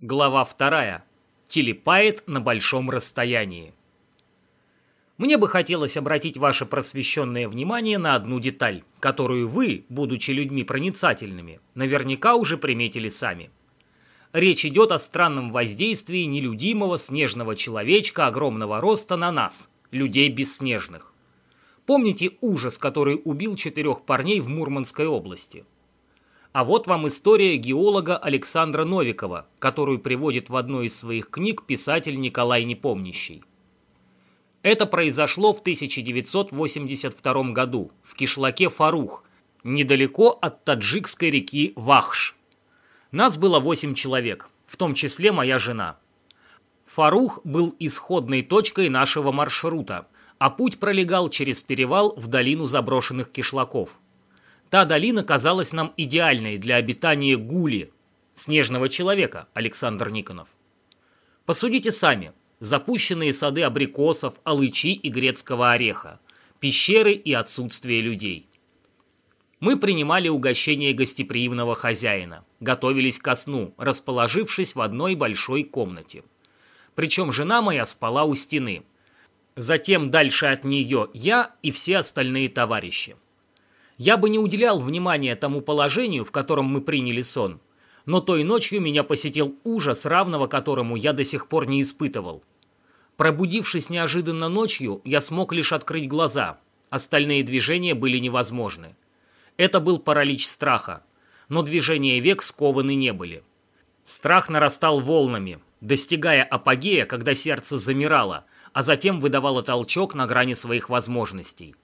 Глава вторая. Телепает на большом расстоянии. Мне бы хотелось обратить ваше просвещенное внимание на одну деталь, которую вы, будучи людьми проницательными, наверняка уже приметили сами. Речь идет о странном воздействии нелюдимого снежного человечка огромного роста на нас, людей бесснежных. Помните ужас, который убил четырех парней в Мурманской области? А вот вам история геолога Александра Новикова, которую приводит в одной из своих книг писатель Николай Непомнящий. Это произошло в 1982 году в кишлаке Фарух, недалеко от таджикской реки Вахш. Нас было 8 человек, в том числе моя жена. Фарух был исходной точкой нашего маршрута, а путь пролегал через перевал в долину заброшенных кишлаков – Та долина казалась нам идеальной для обитания гули, снежного человека, Александр Никонов. Посудите сами. Запущенные сады абрикосов, алычи и грецкого ореха, пещеры и отсутствие людей. Мы принимали угощение гостеприимного хозяина, готовились ко сну, расположившись в одной большой комнате. Причем жена моя спала у стены. Затем дальше от нее я и все остальные товарищи. Я бы не уделял внимания тому положению, в котором мы приняли сон, но той ночью меня посетил ужас, равного которому я до сих пор не испытывал. Пробудившись неожиданно ночью, я смог лишь открыть глаза. Остальные движения были невозможны. Это был паралич страха, но движения век скованы не были. Страх нарастал волнами, достигая апогея, когда сердце замирало, а затем выдавало толчок на грани своих возможностей.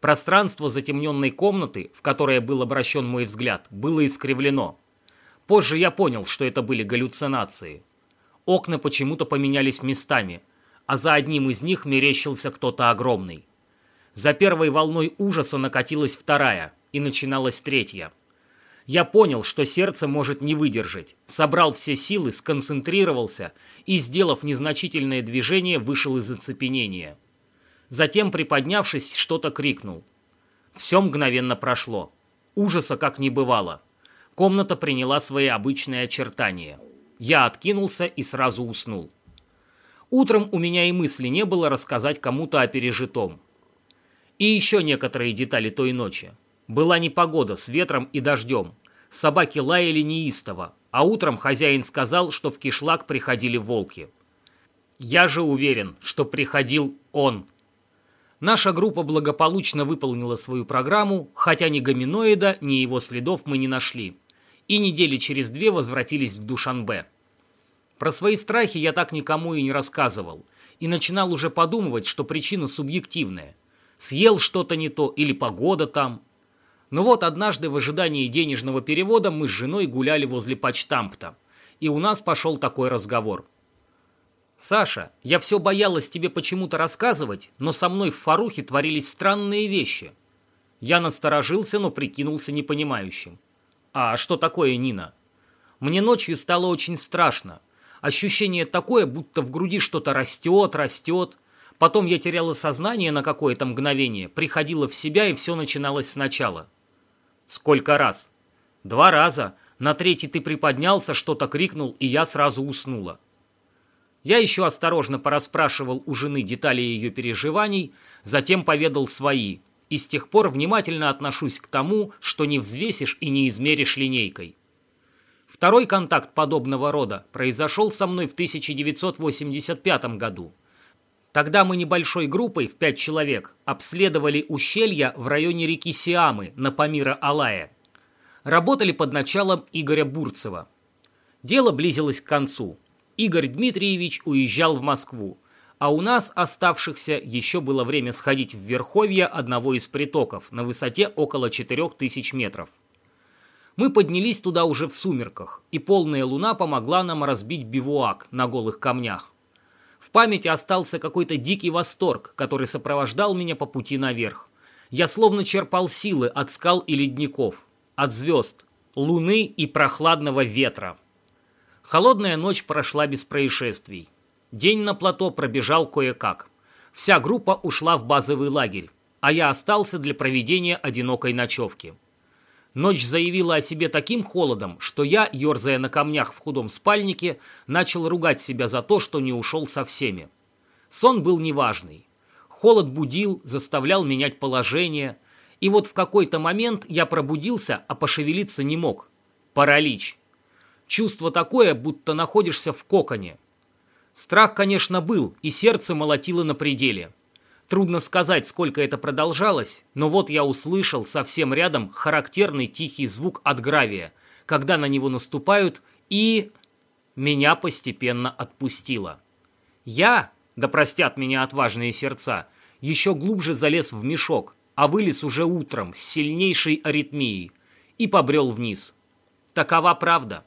Пространство затемненной комнаты, в которое был обращен мой взгляд, было искривлено. Позже я понял, что это были галлюцинации. Окна почему-то поменялись местами, а за одним из них мерещился кто-то огромный. За первой волной ужаса накатилась вторая, и начиналась третья. Я понял, что сердце может не выдержать, собрал все силы, сконцентрировался и, сделав незначительное движение, вышел из оцепенения. Затем, приподнявшись, что-то крикнул. Все мгновенно прошло. Ужаса как не бывало. Комната приняла свои обычные очертания. Я откинулся и сразу уснул. Утром у меня и мысли не было рассказать кому-то о пережитом. И еще некоторые детали той ночи. Была непогода с ветром и дождем. Собаки лаяли неистово, а утром хозяин сказал, что в кишлак приходили волки. Я же уверен, что приходил он – Наша группа благополучно выполнила свою программу, хотя ни гоминоида, ни его следов мы не нашли. И недели через две возвратились в Душанбе. Про свои страхи я так никому и не рассказывал. И начинал уже подумывать, что причина субъективная. Съел что-то не то или погода там. Но вот однажды в ожидании денежного перевода мы с женой гуляли возле почтампта. И у нас пошел такой разговор – «Саша, я все боялась тебе почему-то рассказывать, но со мной в Фарухе творились странные вещи». Я насторожился, но прикинулся непонимающим. «А что такое, Нина?» Мне ночью стало очень страшно. Ощущение такое, будто в груди что-то растет, растет. Потом я теряла сознание на какое-то мгновение, приходила в себя, и все начиналось сначала. «Сколько раз?» «Два раза. На третий ты приподнялся, что-то крикнул, и я сразу уснула». Я еще осторожно порасспрашивал у жены детали ее переживаний, затем поведал свои, и с тех пор внимательно отношусь к тому, что не взвесишь и не измеришь линейкой. Второй контакт подобного рода произошел со мной в 1985 году. Тогда мы небольшой группой в пять человек обследовали ущелья в районе реки Сиамы на Памира-Алая. Работали под началом Игоря Бурцева. Дело близилось к концу – Игорь Дмитриевич уезжал в Москву, а у нас, оставшихся, еще было время сходить в верховье одного из притоков на высоте около 4000 метров. Мы поднялись туда уже в сумерках, и полная луна помогла нам разбить бивуак на голых камнях. В памяти остался какой-то дикий восторг, который сопровождал меня по пути наверх. Я словно черпал силы от скал и ледников, от звезд, луны и прохладного ветра. Холодная ночь прошла без происшествий. День на плато пробежал кое-как. Вся группа ушла в базовый лагерь, а я остался для проведения одинокой ночевки. Ночь заявила о себе таким холодом, что я, ерзая на камнях в худом спальнике, начал ругать себя за то, что не ушел со всеми. Сон был неважный. Холод будил, заставлял менять положение. И вот в какой-то момент я пробудился, а пошевелиться не мог. Паралич. Чувство такое, будто находишься в коконе. Страх, конечно, был, и сердце молотило на пределе. Трудно сказать, сколько это продолжалось, но вот я услышал совсем рядом характерный тихий звук от гравия, когда на него наступают, и... Меня постепенно отпустило. Я, да простят меня отважные сердца, еще глубже залез в мешок, а вылез уже утром с сильнейшей аритмией и побрел вниз. Такова правда.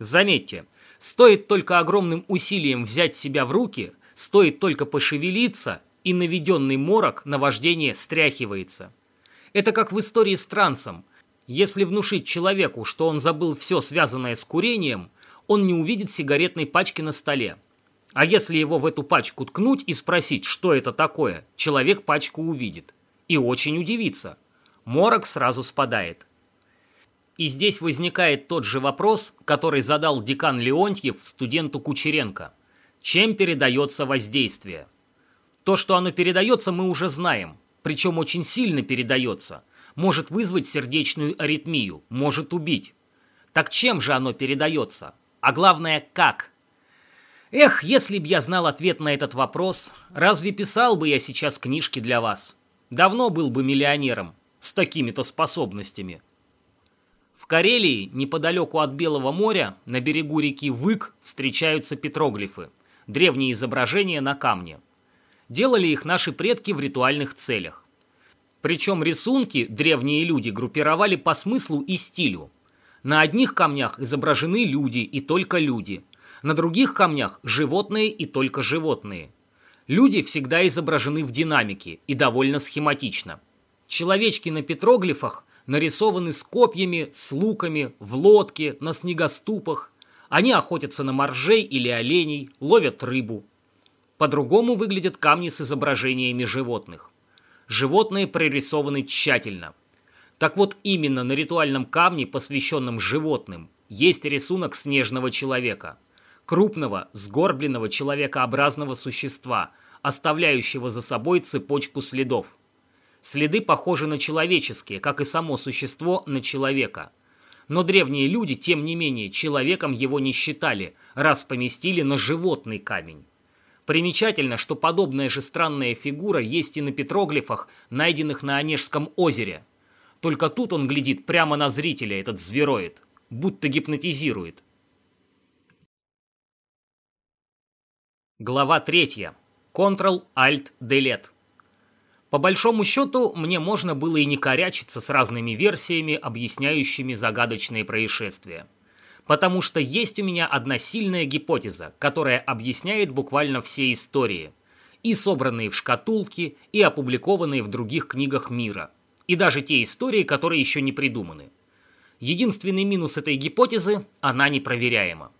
Заметьте, стоит только огромным усилием взять себя в руки, стоит только пошевелиться, и наведенный морок на вождение стряхивается. Это как в истории с трансом. Если внушить человеку, что он забыл все связанное с курением, он не увидит сигаретной пачки на столе. А если его в эту пачку ткнуть и спросить, что это такое, человек пачку увидит. И очень удивится. Морок сразу спадает. И здесь возникает тот же вопрос, который задал декан Леонтьев студенту Кучеренко. Чем передается воздействие? То, что оно передается, мы уже знаем. Причем очень сильно передается. Может вызвать сердечную аритмию, может убить. Так чем же оно передается? А главное, как? Эх, если б я знал ответ на этот вопрос, разве писал бы я сейчас книжки для вас? Давно был бы миллионером с такими-то способностями. Карелии, неподалеку от Белого моря, на берегу реки Вык, встречаются петроглифы, древние изображения на камне. Делали их наши предки в ритуальных целях. Причем рисунки древние люди группировали по смыслу и стилю. На одних камнях изображены люди и только люди – на других камнях животные и только животные. Люди всегда изображены в динамике и довольно схематично. Человечки на петроглифах нарисованы с копьями, с луками, в лодке, на снегоступах. Они охотятся на моржей или оленей, ловят рыбу. По-другому выглядят камни с изображениями животных. Животные прорисованы тщательно. Так вот именно на ритуальном камне, посвященном животным, есть рисунок снежного человека – крупного, сгорбленного человекообразного существа, оставляющего за собой цепочку следов. Следы похожи на человеческие, как и само существо на человека. Но древние люди, тем не менее, человеком его не считали, раз поместили на животный камень. Примечательно, что подобная же странная фигура есть и на петроглифах, найденных на Онежском озере. Только тут он глядит прямо на зрителя, этот звероид, будто гипнотизирует. Глава 3. Ctrl-Alt-Delete. По большому счету, мне можно было и не корячиться с разными версиями, объясняющими загадочные происшествия. Потому что есть у меня одна сильная гипотеза, которая объясняет буквально все истории. И собранные в шкатулке, и опубликованные в других книгах мира. И даже те истории, которые еще не придуманы. Единственный минус этой гипотезы – она непроверяема.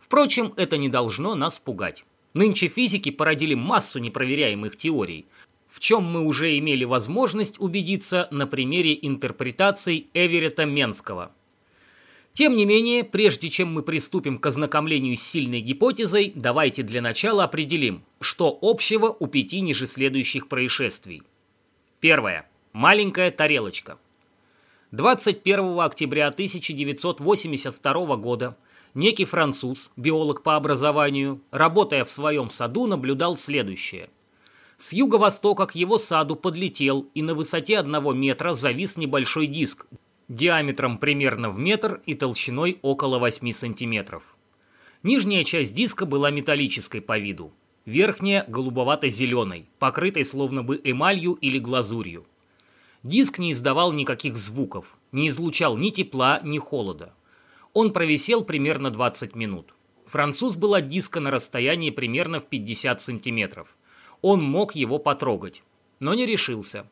Впрочем, это не должно нас пугать. Нынче физики породили массу непроверяемых теорий, в чем мы уже имели возможность убедиться на примере интерпретаций Эверета Менского. Тем не менее, прежде чем мы приступим к ознакомлению с сильной гипотезой, давайте для начала определим, что общего у пяти ниже следующих происшествий. Первое. Маленькая тарелочка. 21 октября 1982 года некий француз, биолог по образованию, работая в своем саду, наблюдал следующее. С юго-востока к его саду подлетел и на высоте одного метра завис небольшой диск, диаметром примерно в метр и толщиной около 8 сантиметров. Нижняя часть диска была металлической по виду, верхняя – голубовато-зеленой, покрытой словно бы эмалью или глазурью. Диск не издавал никаких звуков, не излучал ни тепла, ни холода. Он провисел примерно 20 минут. Француз был от диска на расстоянии примерно в 50 сантиметров. Он мог его потрогать, но не решился.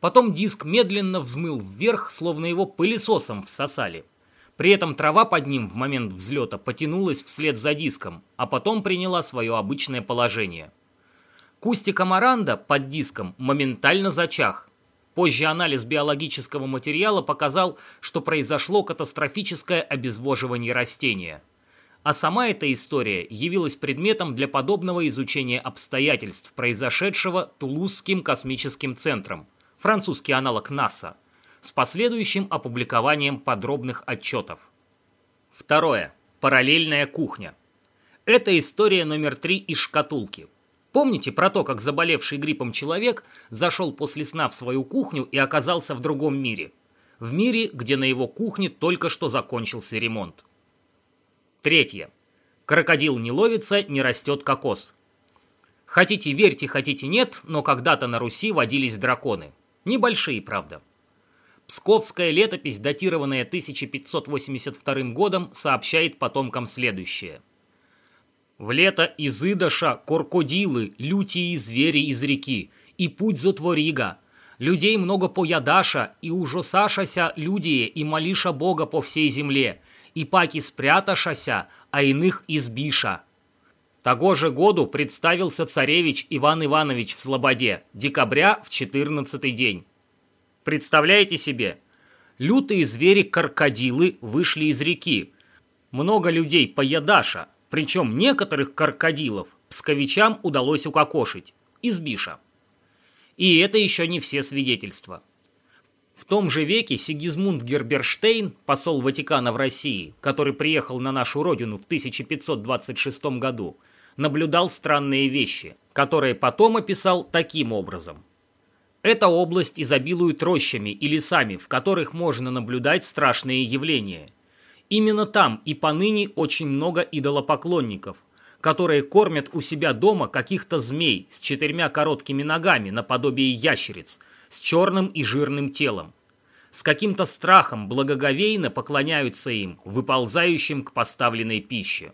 Потом диск медленно взмыл вверх, словно его пылесосом всосали. При этом трава под ним в момент взлета потянулась вслед за диском, а потом приняла свое обычное положение. Кустик амаранда под диском моментально зачах. Позже анализ биологического материала показал, что произошло катастрофическое обезвоживание растения. А сама эта история явилась предметом для подобного изучения обстоятельств, произошедшего Тулузским космическим центром, французский аналог НАСА, с последующим опубликованием подробных отчетов. Второе. Параллельная кухня. Это история номер три из шкатулки. Помните про то, как заболевший гриппом человек зашел после сна в свою кухню и оказался в другом мире? В мире, где на его кухне только что закончился ремонт. Третье. Крокодил не ловится, не растет кокос. Хотите верьте, хотите нет, но когда-то на Руси водились драконы. Небольшие, правда. Псковская летопись, датированная 1582 годом, сообщает потомкам следующее – в лето из Идоша крокодилы, лютие звери из реки, и путь затворига. Людей много поядаша, и ужасашася люди, и молиша Бога по всей земле, и паки спряташася, а иных избиша. Того же году представился царевич Иван Иванович в Слободе, декабря в 14 день. Представляете себе? Лютые звери-крокодилы вышли из реки. Много людей поядаша, причем некоторых крокодилов псковичам удалось укокошить. Из Биша. И это еще не все свидетельства. В том же веке Сигизмунд Герберштейн, посол Ватикана в России, который приехал на нашу родину в 1526 году, наблюдал странные вещи, которые потом описал таким образом. Эта область изобилует рощами и лесами, в которых можно наблюдать страшные явления – Именно там и поныне очень много идолопоклонников, которые кормят у себя дома каких-то змей с четырьмя короткими ногами наподобие ящериц, с черным и жирным телом. С каким-то страхом благоговейно поклоняются им, выползающим к поставленной пище.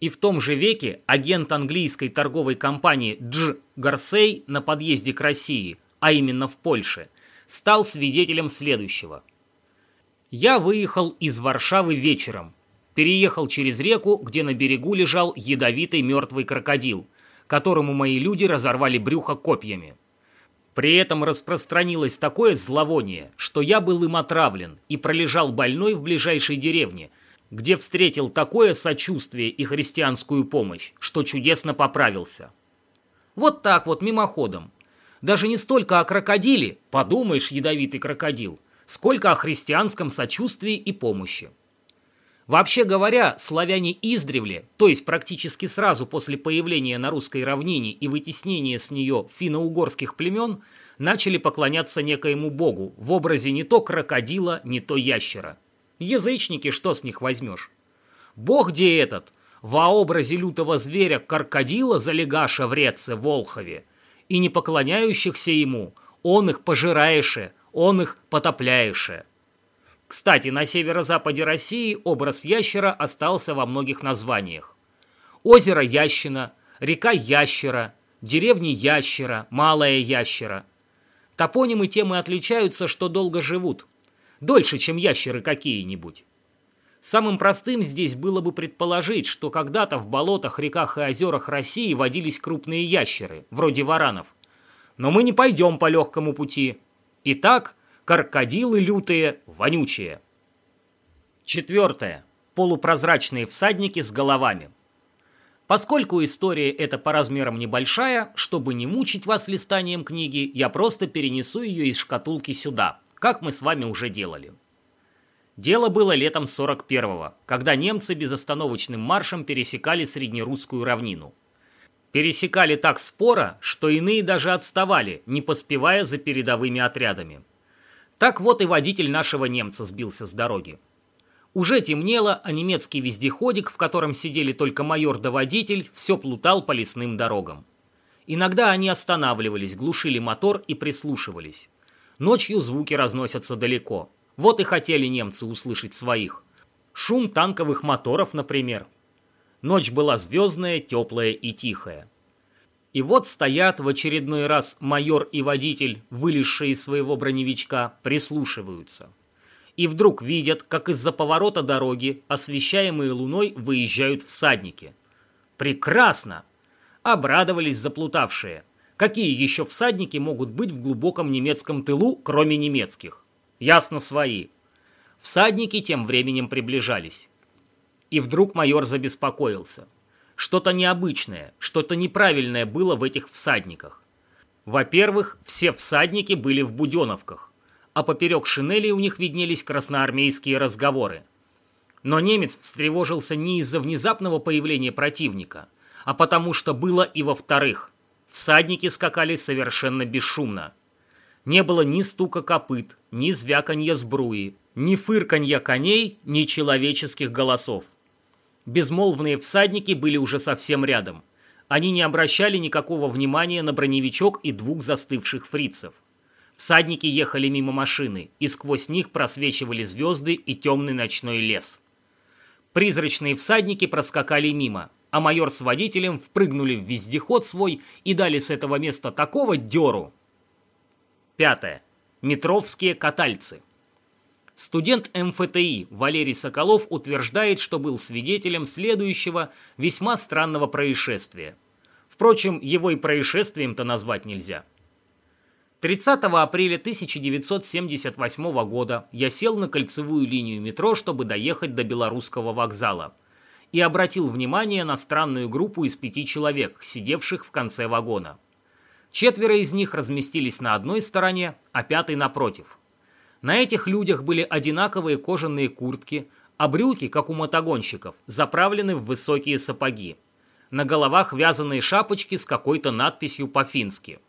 И в том же веке агент английской торговой компании Дж. Гарсей на подъезде к России, а именно в Польше, стал свидетелем следующего – я выехал из Варшавы вечером. Переехал через реку, где на берегу лежал ядовитый мертвый крокодил, которому мои люди разорвали брюхо копьями. При этом распространилось такое зловоние, что я был им отравлен и пролежал больной в ближайшей деревне, где встретил такое сочувствие и христианскую помощь, что чудесно поправился. Вот так вот, мимоходом. Даже не столько о крокодиле, подумаешь, ядовитый крокодил – сколько о христианском сочувствии и помощи. Вообще говоря, славяне издревле, то есть практически сразу после появления на русской равнине и вытеснения с нее финно-угорских племен, начали поклоняться некоему богу в образе не то крокодила, не то ящера. Язычники, что с них возьмешь? Бог где этот? Во образе лютого зверя крокодила залегаша в реце Волхове, и не поклоняющихся ему, он их пожираеше, он их потопляеше. Кстати, на северо-западе России образ ящера остался во многих названиях. Озеро Ящина, река Ящера, деревни Ящера, Малая Ящера. Топонимы темы отличаются, что долго живут. Дольше, чем ящеры какие-нибудь. Самым простым здесь было бы предположить, что когда-то в болотах, реках и озерах России водились крупные ящеры, вроде варанов. Но мы не пойдем по легкому пути. Итак, крокодилы лютые, вонючие. Четвертое. Полупрозрачные всадники с головами. Поскольку история эта по размерам небольшая, чтобы не мучить вас листанием книги, я просто перенесу ее из шкатулки сюда, как мы с вами уже делали. Дело было летом 41-го, когда немцы безостановочным маршем пересекали среднерусскую равнину. Пересекали так споро, что иные даже отставали, не поспевая за передовыми отрядами. Так вот и водитель нашего немца сбился с дороги. Уже темнело, а немецкий вездеходик, в котором сидели только майор да водитель, все плутал по лесным дорогам. Иногда они останавливались, глушили мотор и прислушивались. Ночью звуки разносятся далеко. Вот и хотели немцы услышать своих. Шум танковых моторов, например, Ночь была звездная, теплая и тихая. И вот стоят в очередной раз майор и водитель, вылезшие из своего броневичка, прислушиваются. И вдруг видят, как из-за поворота дороги, освещаемые луной, выезжают всадники. Прекрасно! Обрадовались заплутавшие. Какие еще всадники могут быть в глубоком немецком тылу, кроме немецких? Ясно свои. Всадники тем временем приближались. И вдруг майор забеспокоился. Что-то необычное, что-то неправильное было в этих всадниках. Во-первых, все всадники были в буденовках, а поперек шинели у них виднелись красноармейские разговоры. Но немец встревожился не из-за внезапного появления противника, а потому что было и во-вторых. Всадники скакали совершенно бесшумно. Не было ни стука копыт, ни звяканья сбруи, ни фырканья коней, ни человеческих голосов. Безмолвные всадники были уже совсем рядом. Они не обращали никакого внимания на броневичок и двух застывших фрицев. Всадники ехали мимо машины, и сквозь них просвечивали звезды и темный ночной лес. Призрачные всадники проскакали мимо, а майор с водителем впрыгнули в вездеход свой и дали с этого места такого дёру. Пятое. Метровские катальцы. Студент МФТИ Валерий Соколов утверждает, что был свидетелем следующего весьма странного происшествия. Впрочем, его и происшествием-то назвать нельзя. 30 апреля 1978 года я сел на кольцевую линию метро, чтобы доехать до Белорусского вокзала, и обратил внимание на странную группу из пяти человек, сидевших в конце вагона. Четверо из них разместились на одной стороне, а пятый напротив. На этих людях были одинаковые кожаные куртки, а брюки, как у мотогонщиков, заправлены в высокие сапоги. На головах вязаные шапочки с какой-то надписью по-фински.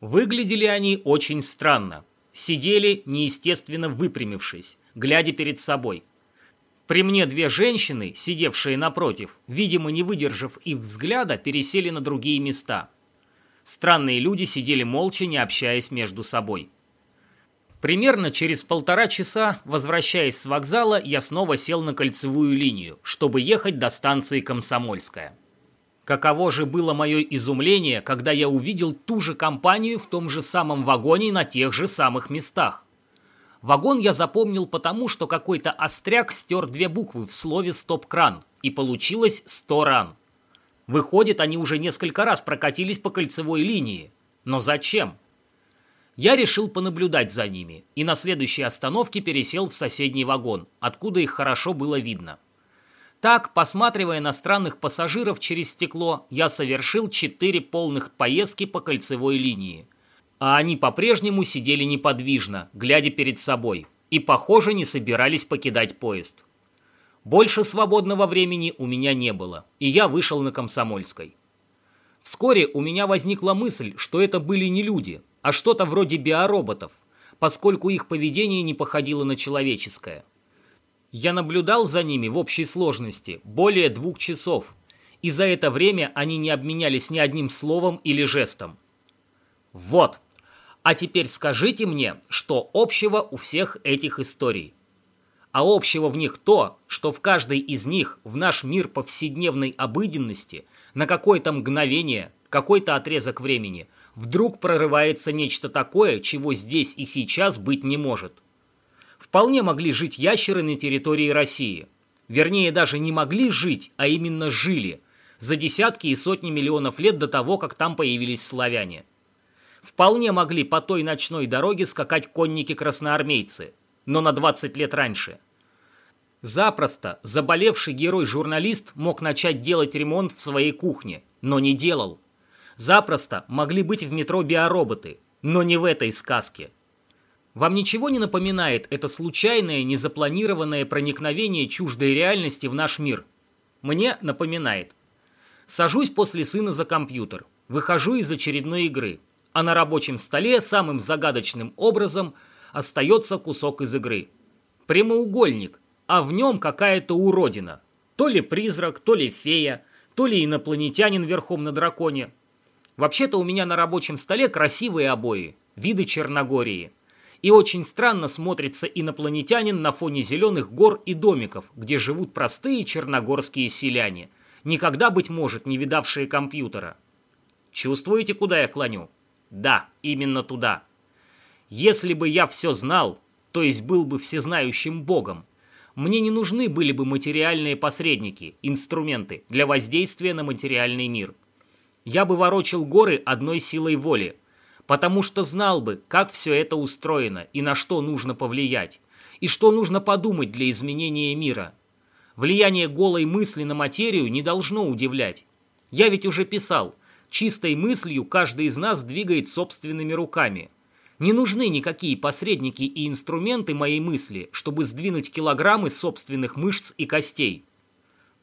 Выглядели они очень странно. Сидели, неестественно выпрямившись, глядя перед собой. При мне две женщины, сидевшие напротив, видимо, не выдержав их взгляда, пересели на другие места. Странные люди сидели молча, не общаясь между собой. Примерно через полтора часа, возвращаясь с вокзала, я снова сел на кольцевую линию, чтобы ехать до станции Комсомольская. Каково же было мое изумление, когда я увидел ту же компанию в том же самом вагоне на тех же самых местах. Вагон я запомнил потому, что какой-то остряк стер две буквы в слове «стоп-кран», и получилось «сто ран». Выходит, они уже несколько раз прокатились по кольцевой линии. Но зачем? Я решил понаблюдать за ними и на следующей остановке пересел в соседний вагон, откуда их хорошо было видно. Так, посматривая на странных пассажиров через стекло, я совершил четыре полных поездки по кольцевой линии. А они по-прежнему сидели неподвижно, глядя перед собой, и, похоже, не собирались покидать поезд. Больше свободного времени у меня не было, и я вышел на Комсомольской. Вскоре у меня возникла мысль, что это были не люди, а что-то вроде биороботов, поскольку их поведение не походило на человеческое. Я наблюдал за ними в общей сложности более двух часов, и за это время они не обменялись ни одним словом или жестом. Вот. А теперь скажите мне, что общего у всех этих историй. А общего в них то, что в каждой из них в наш мир повседневной обыденности на какое-то мгновение, какой-то отрезок времени – вдруг прорывается нечто такое, чего здесь и сейчас быть не может. Вполне могли жить ящеры на территории России. Вернее, даже не могли жить, а именно жили, за десятки и сотни миллионов лет до того, как там появились славяне. Вполне могли по той ночной дороге скакать конники-красноармейцы, но на 20 лет раньше. Запросто заболевший герой-журналист мог начать делать ремонт в своей кухне, но не делал. Запросто могли быть в метро биороботы, но не в этой сказке. Вам ничего не напоминает это случайное, незапланированное проникновение чуждой реальности в наш мир? Мне напоминает. Сажусь после сына за компьютер, выхожу из очередной игры, а на рабочем столе самым загадочным образом остается кусок из игры. Прямоугольник, а в нем какая-то уродина. То ли призрак, то ли фея, то ли инопланетянин верхом на драконе, Вообще-то у меня на рабочем столе красивые обои, виды Черногории. И очень странно смотрится инопланетянин на фоне зеленых гор и домиков, где живут простые черногорские селяне, никогда, быть может, не видавшие компьютера. Чувствуете, куда я клоню? Да, именно туда. Если бы я все знал, то есть был бы всезнающим богом, мне не нужны были бы материальные посредники, инструменты для воздействия на материальный мир – Я бы ворочил горы одной силой воли, потому что знал бы, как все это устроено и на что нужно повлиять, и что нужно подумать для изменения мира. Влияние голой мысли на материю не должно удивлять. Я ведь уже писал, чистой мыслью каждый из нас двигает собственными руками. Не нужны никакие посредники и инструменты моей мысли, чтобы сдвинуть килограммы собственных мышц и костей.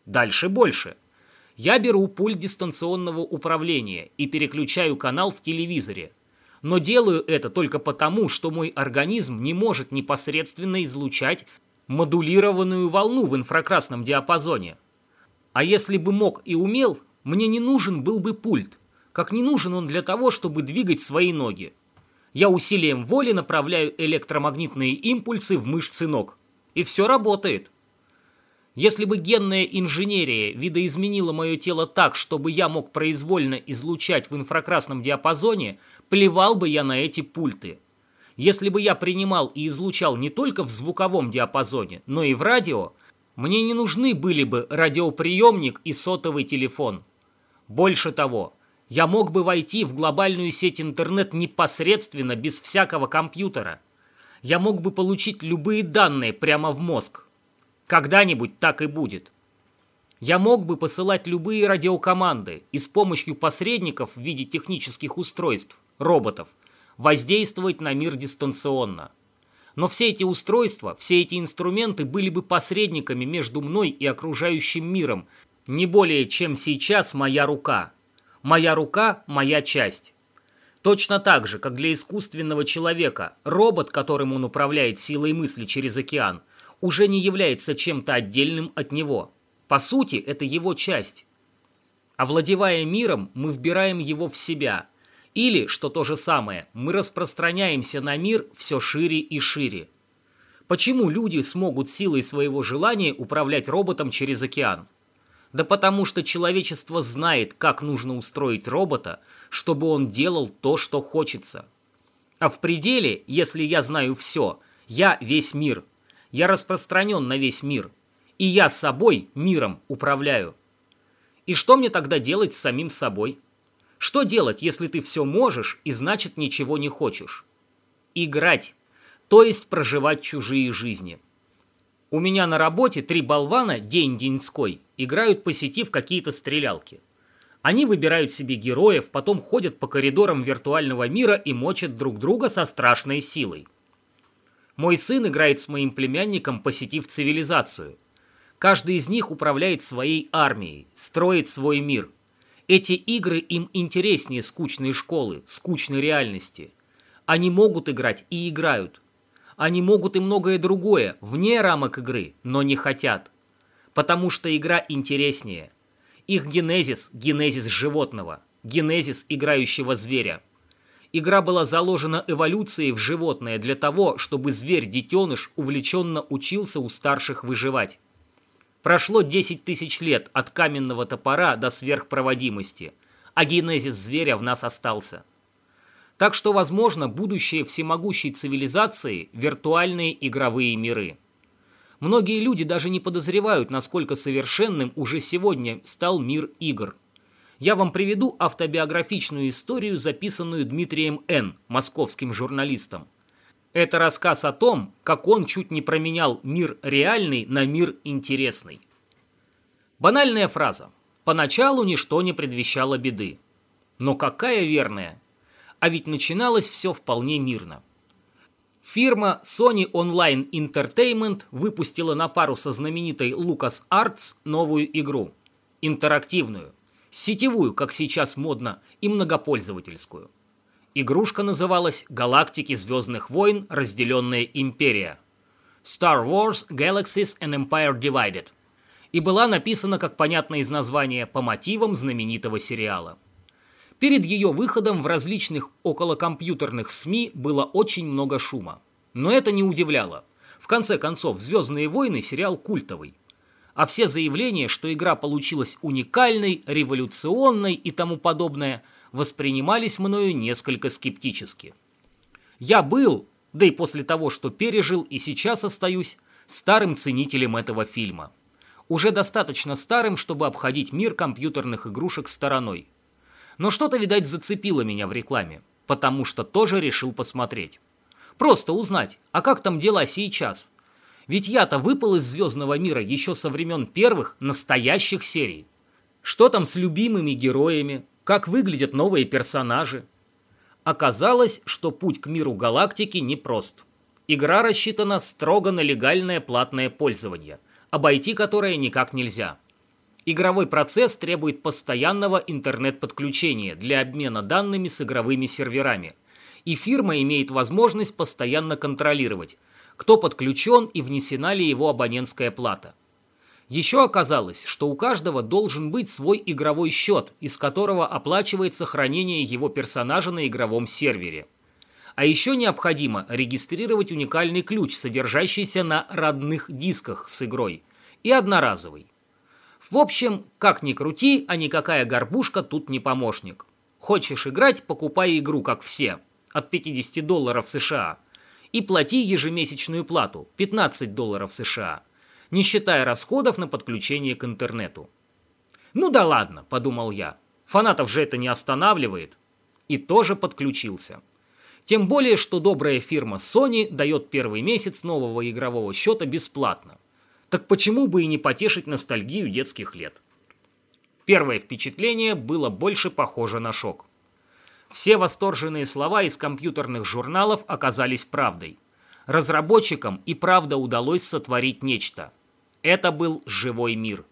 Дальше больше. Я беру пульт дистанционного управления и переключаю канал в телевизоре. Но делаю это только потому, что мой организм не может непосредственно излучать модулированную волну в инфракрасном диапазоне. А если бы мог и умел, мне не нужен был бы пульт, как не нужен он для того, чтобы двигать свои ноги. Я усилием воли направляю электромагнитные импульсы в мышцы ног. И все работает. Если бы генная инженерия видоизменила мое тело так, чтобы я мог произвольно излучать в инфракрасном диапазоне, плевал бы я на эти пульты. Если бы я принимал и излучал не только в звуковом диапазоне, но и в радио, мне не нужны были бы радиоприемник и сотовый телефон. Больше того, я мог бы войти в глобальную сеть интернет непосредственно, без всякого компьютера. Я мог бы получить любые данные прямо в мозг. Когда-нибудь так и будет. Я мог бы посылать любые радиокоманды и с помощью посредников в виде технических устройств, роботов, воздействовать на мир дистанционно. Но все эти устройства, все эти инструменты были бы посредниками между мной и окружающим миром, не более чем сейчас моя рука. Моя рука – моя часть. Точно так же, как для искусственного человека, робот, которым он управляет силой мысли через океан, уже не является чем-то отдельным от него. По сути, это его часть. Овладевая миром, мы вбираем его в себя – или, что то же самое, мы распространяемся на мир все шире и шире. Почему люди смогут силой своего желания управлять роботом через океан? Да потому что человечество знает, как нужно устроить робота, чтобы он делал то, что хочется. А в пределе, если я знаю все, я весь мир. Я распространен на весь мир. И я собой, миром, управляю. И что мне тогда делать с самим собой? Что делать, если ты все можешь и значит ничего не хочешь? Играть, то есть проживать чужие жизни. У меня на работе три болвана день-деньской играют по сети в какие-то стрелялки. Они выбирают себе героев, потом ходят по коридорам виртуального мира и мочат друг друга со страшной силой. Мой сын играет с моим племянником по сети в цивилизацию. Каждый из них управляет своей армией, строит свой мир – эти игры им интереснее скучной школы, скучной реальности. Они могут играть и играют. Они могут и многое другое, вне рамок игры, но не хотят. Потому что игра интереснее. Их генезис – генезис животного, генезис играющего зверя. Игра была заложена эволюцией в животное для того, чтобы зверь-детеныш увлеченно учился у старших выживать. Прошло 10 тысяч лет от каменного топора до сверхпроводимости, а генезис зверя в нас остался. Так что, возможно, будущее всемогущей цивилизации – виртуальные игровые миры. Многие люди даже не подозревают, насколько совершенным уже сегодня стал мир игр. Я вам приведу автобиографичную историю, записанную Дмитрием Н., московским журналистом. Это рассказ о том, как он чуть не променял мир реальный на мир интересный. Банальная фраза. Поначалу ничто не предвещало беды. Но какая верная. А ведь начиналось все вполне мирно. Фирма Sony Online Entertainment выпустила на пару со знаменитой LucasArts новую игру. Интерактивную. Сетевую, как сейчас модно, и многопользовательскую. Игрушка называлась «Галактики Звездных войн. Разделенная империя». Star Wars Galaxies and Empire Divided. И была написана, как понятно из названия, по мотивам знаменитого сериала. Перед ее выходом в различных околокомпьютерных СМИ было очень много шума. Но это не удивляло. В конце концов, «Звездные войны» сериал культовый. А все заявления, что игра получилась уникальной, революционной и тому подобное – воспринимались мною несколько скептически. Я был, да и после того, что пережил и сейчас остаюсь, старым ценителем этого фильма. Уже достаточно старым, чтобы обходить мир компьютерных игрушек стороной. Но что-то, видать, зацепило меня в рекламе, потому что тоже решил посмотреть. Просто узнать, а как там дела сейчас? Ведь я-то выпал из «Звездного мира» еще со времен первых настоящих серий. Что там с любимыми героями? Как выглядят новые персонажи? Оказалось, что путь к миру галактики непрост. Игра рассчитана строго на легальное платное пользование, обойти которое никак нельзя. Игровой процесс требует постоянного интернет-подключения для обмена данными с игровыми серверами. И фирма имеет возможность постоянно контролировать, кто подключен и внесена ли его абонентская плата. Еще оказалось, что у каждого должен быть свой игровой счет, из которого оплачивается хранение его персонажа на игровом сервере. А еще необходимо регистрировать уникальный ключ, содержащийся на родных дисках с игрой, и одноразовый. В общем, как ни крути, а никакая горбушка тут не помощник. Хочешь играть, покупай игру, как все, от 50 долларов США – и плати ежемесячную плату – 15 долларов США, не считая расходов на подключение к интернету. «Ну да ладно», – подумал я, – «фанатов же это не останавливает». И тоже подключился. Тем более, что добрая фирма Sony дает первый месяц нового игрового счета бесплатно. Так почему бы и не потешить ностальгию детских лет? Первое впечатление было больше похоже на шок. Все восторженные слова из компьютерных журналов оказались правдой. Разработчикам и правда удалось сотворить нечто. Это был живой мир.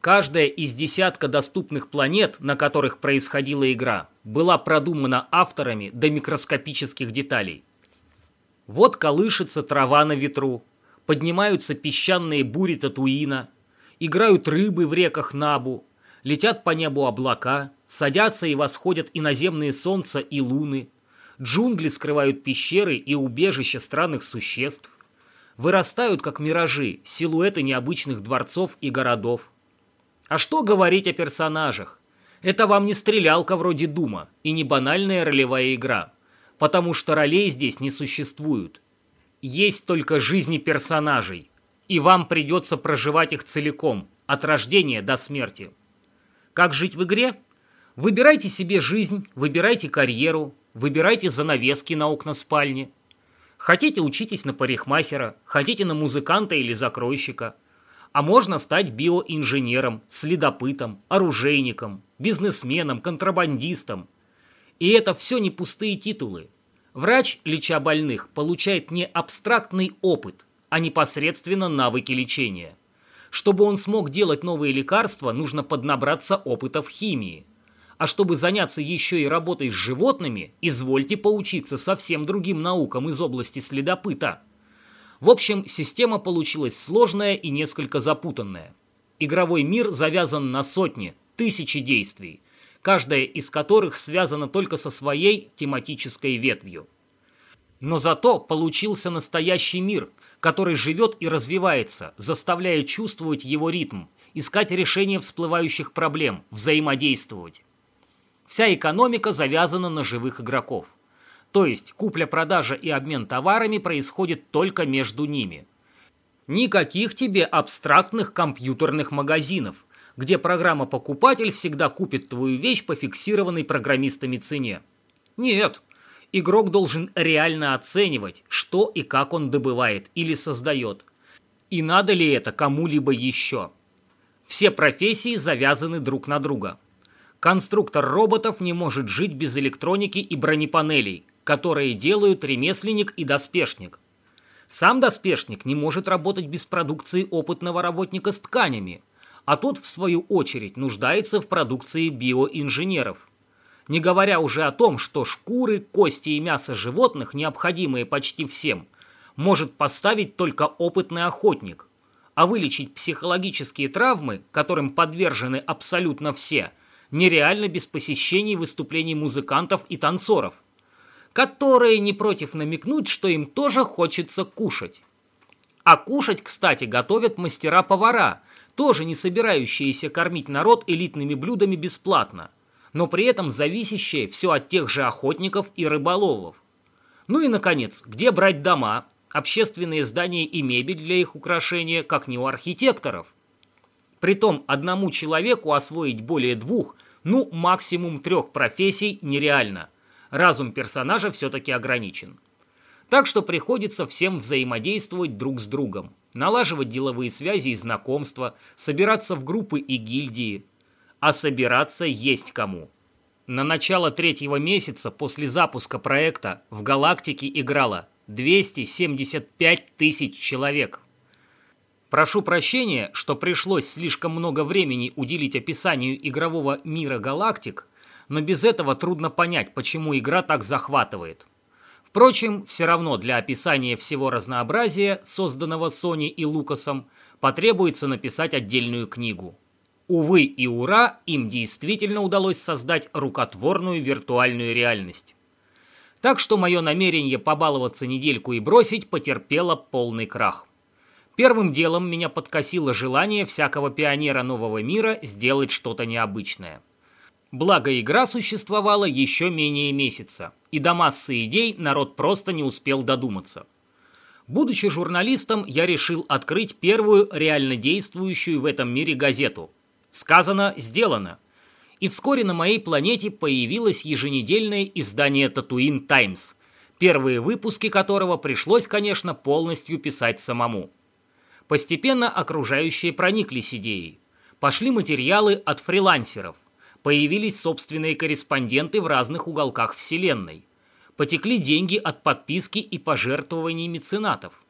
Каждая из десятка доступных планет, на которых происходила игра, была продумана авторами до микроскопических деталей. Вот колышется трава на ветру, поднимаются песчаные бури Татуина, играют рыбы в реках Набу, летят по небу облака, садятся и восходят иноземные солнца и луны, джунгли скрывают пещеры и убежища странных существ, вырастают, как миражи, силуэты необычных дворцов и городов. А что говорить о персонажах? Это вам не стрелялка вроде Дума и не банальная ролевая игра, потому что ролей здесь не существует. Есть только жизни персонажей, и вам придется проживать их целиком, от рождения до смерти. Как жить в игре? Выбирайте себе жизнь, выбирайте карьеру, выбирайте занавески на окна спальни. Хотите, учитесь на парикмахера, хотите на музыканта или закройщика. А можно стать биоинженером, следопытом, оружейником, бизнесменом, контрабандистом. И это все не пустые титулы. Врач, леча больных, получает не абстрактный опыт, а непосредственно навыки лечения. Чтобы он смог делать новые лекарства, нужно поднабраться опыта в химии. А чтобы заняться еще и работой с животными, извольте поучиться совсем другим наукам из области следопыта. В общем, система получилась сложная и несколько запутанная. Игровой мир завязан на сотни, тысячи действий, каждая из которых связана только со своей тематической ветвью. Но зато получился настоящий мир, который живет и развивается, заставляя чувствовать его ритм, искать решение всплывающих проблем, взаимодействовать. Вся экономика завязана на живых игроков. То есть купля-продажа и обмен товарами происходит только между ними. Никаких тебе абстрактных компьютерных магазинов, где программа-покупатель всегда купит твою вещь по фиксированной программистами цене. Нет, игрок должен реально оценивать, что и как он добывает или создает. И надо ли это кому-либо еще. Все профессии завязаны друг на друга. Конструктор роботов не может жить без электроники и бронепанелей, которые делают ремесленник и доспешник. Сам доспешник не может работать без продукции опытного работника с тканями, а тот, в свою очередь, нуждается в продукции биоинженеров не говоря уже о том, что шкуры, кости и мясо животных, необходимые почти всем, может поставить только опытный охотник, а вылечить психологические травмы, которым подвержены абсолютно все, нереально без посещений выступлений музыкантов и танцоров, которые не против намекнуть, что им тоже хочется кушать. А кушать, кстати, готовят мастера-повара, тоже не собирающиеся кормить народ элитными блюдами бесплатно но при этом зависящее все от тех же охотников и рыболовов. Ну и, наконец, где брать дома, общественные здания и мебель для их украшения, как не у архитекторов? Притом одному человеку освоить более двух, Ну, максимум трех профессий нереально. Разум персонажа все-таки ограничен. Так что приходится всем взаимодействовать друг с другом, налаживать деловые связи и знакомства, собираться в группы и гильдии. А собираться есть кому. На начало третьего месяца после запуска проекта в галактике играло 275 тысяч человек. Прошу прощения, что пришлось слишком много времени уделить описанию игрового мира галактик, но без этого трудно понять, почему игра так захватывает. Впрочем, все равно для описания всего разнообразия, созданного Sony и Лукасом, потребуется написать отдельную книгу. Увы и ура, им действительно удалось создать рукотворную виртуальную реальность. Так что мое намерение побаловаться недельку и бросить потерпело полный крах. Первым делом меня подкосило желание всякого пионера нового мира сделать что-то необычное. Благо игра существовала еще менее месяца, и до массы идей народ просто не успел додуматься. Будучи журналистом, я решил открыть первую реально действующую в этом мире газету. Сказано, сделано. И вскоре на моей планете появилось еженедельное издание «Татуин Таймс», первые выпуски которого пришлось, конечно, полностью писать самому. Постепенно окружающие прониклись идеей. Пошли материалы от фрилансеров. Появились собственные корреспонденты в разных уголках Вселенной. Потекли деньги от подписки и пожертвований меценатов.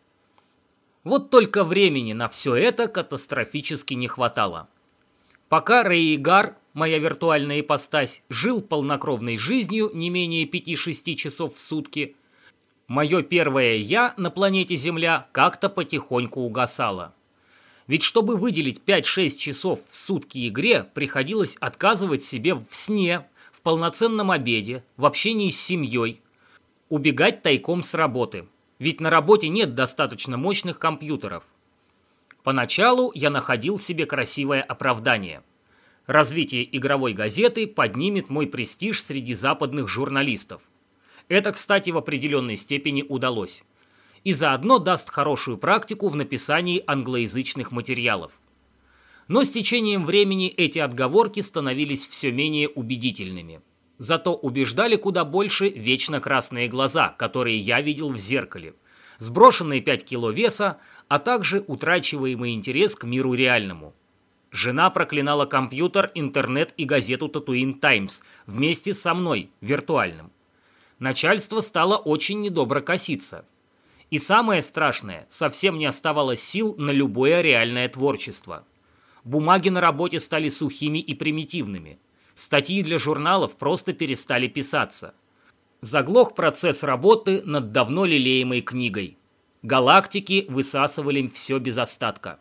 Вот только времени на все это катастрофически не хватало. Пока Рейгар, моя виртуальная ипостась, жил полнокровной жизнью не менее 5-6 часов в сутки – Мое первое «я» на планете Земля как-то потихоньку угасало. Ведь чтобы выделить 5-6 часов в сутки игре, приходилось отказывать себе в сне, в полноценном обеде, в общении с семьей, убегать тайком с работы, ведь на работе нет достаточно мощных компьютеров. Поначалу я находил себе красивое оправдание. Развитие игровой газеты поднимет мой престиж среди западных журналистов – это, кстати, в определенной степени удалось. И заодно даст хорошую практику в написании англоязычных материалов. Но с течением времени эти отговорки становились все менее убедительными. Зато убеждали куда больше вечно красные глаза, которые я видел в зеркале, сброшенные 5 кило веса, а также утрачиваемый интерес к миру реальному. Жена проклинала компьютер, интернет и газету «Татуин Таймс» вместе со мной, виртуальным начальство стало очень недобро коситься. И самое страшное, совсем не оставалось сил на любое реальное творчество. Бумаги на работе стали сухими и примитивными. Статьи для журналов просто перестали писаться. Заглох процесс работы над давно лелеемой книгой. Галактики высасывали все без остатка.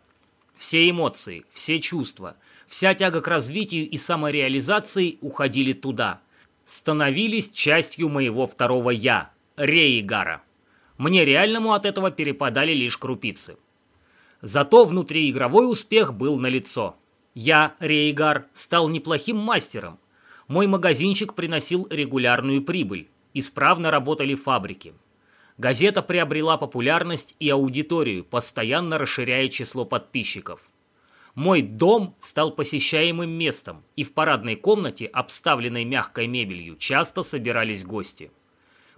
Все эмоции, все чувства, вся тяга к развитию и самореализации уходили туда – становились частью моего второго «я» – Рейгара. Мне реальному от этого перепадали лишь крупицы. Зато внутриигровой успех был налицо. Я, Рейгар, стал неплохим мастером. Мой магазинчик приносил регулярную прибыль. Исправно работали фабрики. Газета приобрела популярность и аудиторию, постоянно расширяя число подписчиков – мой дом стал посещаемым местом, и в парадной комнате, обставленной мягкой мебелью, часто собирались гости.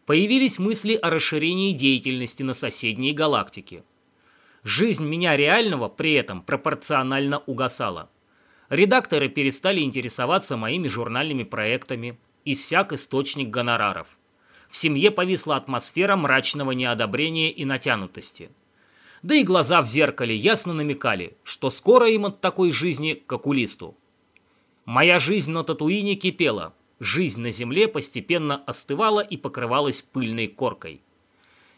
Появились мысли о расширении деятельности на соседней галактике. Жизнь меня реального при этом пропорционально угасала. Редакторы перестали интересоваться моими журнальными проектами, иссяк источник гонораров. В семье повисла атмосфера мрачного неодобрения и натянутости – да и глаза в зеркале ясно намекали, что скоро им от такой жизни к окулисту. Моя жизнь на Татуине кипела, жизнь на земле постепенно остывала и покрывалась пыльной коркой.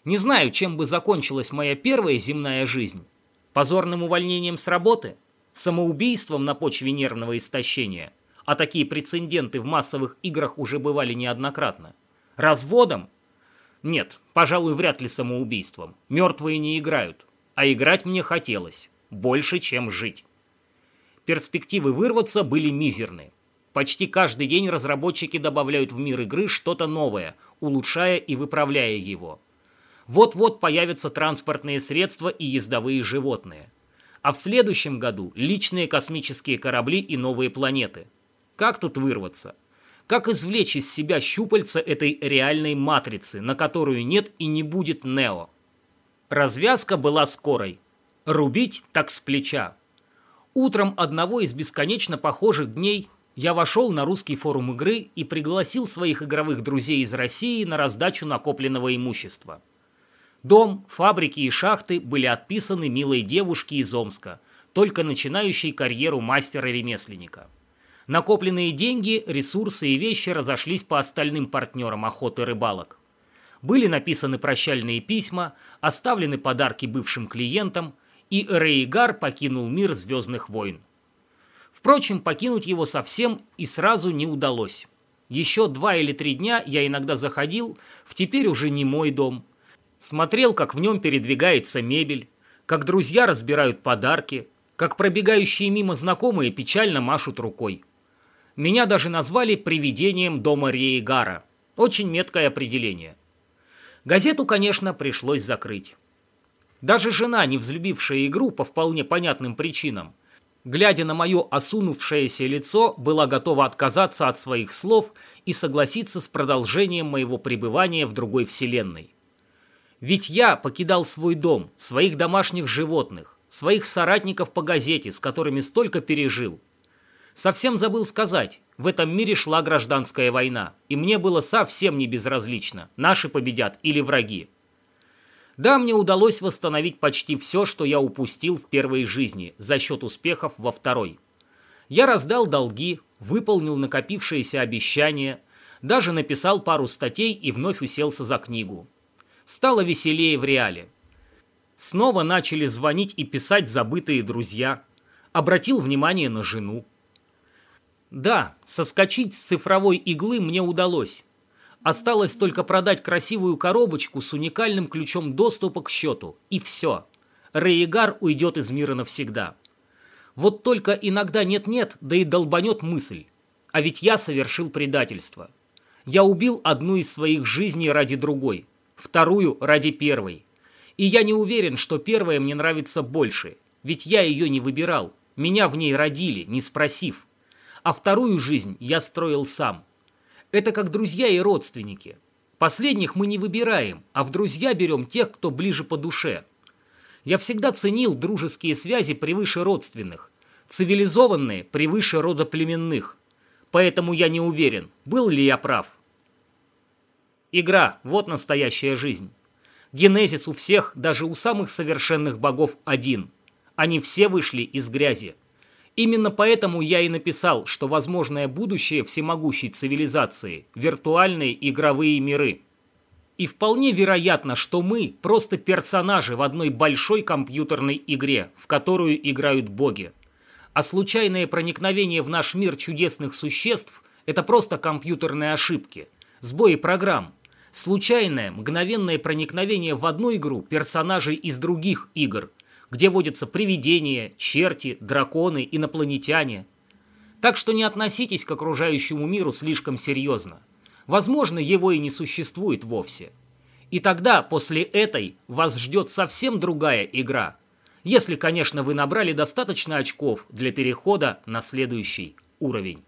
Не знаю, чем бы закончилась моя первая земная жизнь. Позорным увольнением с работы? Самоубийством на почве нервного истощения? А такие прецеденты в массовых играх уже бывали неоднократно. Разводом? Нет, пожалуй, вряд ли самоубийством. Мертвые не играют а играть мне хотелось, больше, чем жить. Перспективы вырваться были мизерны. Почти каждый день разработчики добавляют в мир игры что-то новое, улучшая и выправляя его. Вот-вот появятся транспортные средства и ездовые животные. А в следующем году личные космические корабли и новые планеты. Как тут вырваться? Как извлечь из себя щупальца этой реальной матрицы, на которую нет и не будет Нео? Развязка была скорой. Рубить так с плеча. Утром одного из бесконечно похожих дней я вошел на русский форум игры и пригласил своих игровых друзей из России на раздачу накопленного имущества. Дом, фабрики и шахты были отписаны милой девушке из Омска, только начинающей карьеру мастера-ремесленника. Накопленные деньги, ресурсы и вещи разошлись по остальным партнерам охоты рыбалок. Были написаны прощальные письма, оставлены подарки бывшим клиентам, и Рейгар покинул мир Звездных войн. Впрочем, покинуть его совсем и сразу не удалось. Еще два или три дня я иногда заходил в теперь уже не мой дом. Смотрел, как в нем передвигается мебель, как друзья разбирают подарки, как пробегающие мимо знакомые печально машут рукой. Меня даже назвали «привидением дома Рейгара». Очень меткое определение. Газету, конечно, пришлось закрыть. Даже жена, не взлюбившая игру по вполне понятным причинам, глядя на мое осунувшееся лицо, была готова отказаться от своих слов и согласиться с продолжением моего пребывания в другой вселенной. Ведь я покидал свой дом, своих домашних животных, своих соратников по газете, с которыми столько пережил. Совсем забыл сказать, в этом мире шла гражданская война, и мне было совсем не безразлично, наши победят или враги. Да, мне удалось восстановить почти все, что я упустил в первой жизни за счет успехов во второй. Я раздал долги, выполнил накопившиеся обещания, даже написал пару статей и вновь уселся за книгу. Стало веселее в реале. Снова начали звонить и писать забытые друзья. Обратил внимание на жену. Да, соскочить с цифровой иглы мне удалось. Осталось только продать красивую коробочку с уникальным ключом доступа к счету. И все. Рейгар уйдет из мира навсегда. Вот только иногда нет-нет, да и долбанет мысль. А ведь я совершил предательство. Я убил одну из своих жизней ради другой, вторую ради первой. И я не уверен, что первая мне нравится больше, ведь я ее не выбирал. Меня в ней родили, не спросив. А вторую жизнь я строил сам – это как друзья и родственники. Последних мы не выбираем, а в друзья берем тех, кто ближе по душе. Я всегда ценил дружеские связи превыше родственных, цивилизованные превыше родоплеменных. Поэтому я не уверен, был ли я прав. Игра – вот настоящая жизнь. Генезис у всех, даже у самых совершенных богов, один. Они все вышли из грязи. Именно поэтому я и написал, что возможное будущее всемогущей цивилизации – виртуальные игровые миры. И вполне вероятно, что мы – просто персонажи в одной большой компьютерной игре, в которую играют боги. А случайное проникновение в наш мир чудесных существ – это просто компьютерные ошибки, сбои программ, случайное, мгновенное проникновение в одну игру персонажей из других игр – где водятся привидения, черти, драконы, инопланетяне. Так что не относитесь к окружающему миру слишком серьезно. Возможно, его и не существует вовсе. И тогда, после этой, вас ждет совсем другая игра. Если, конечно, вы набрали достаточно очков для перехода на следующий уровень.